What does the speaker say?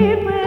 me.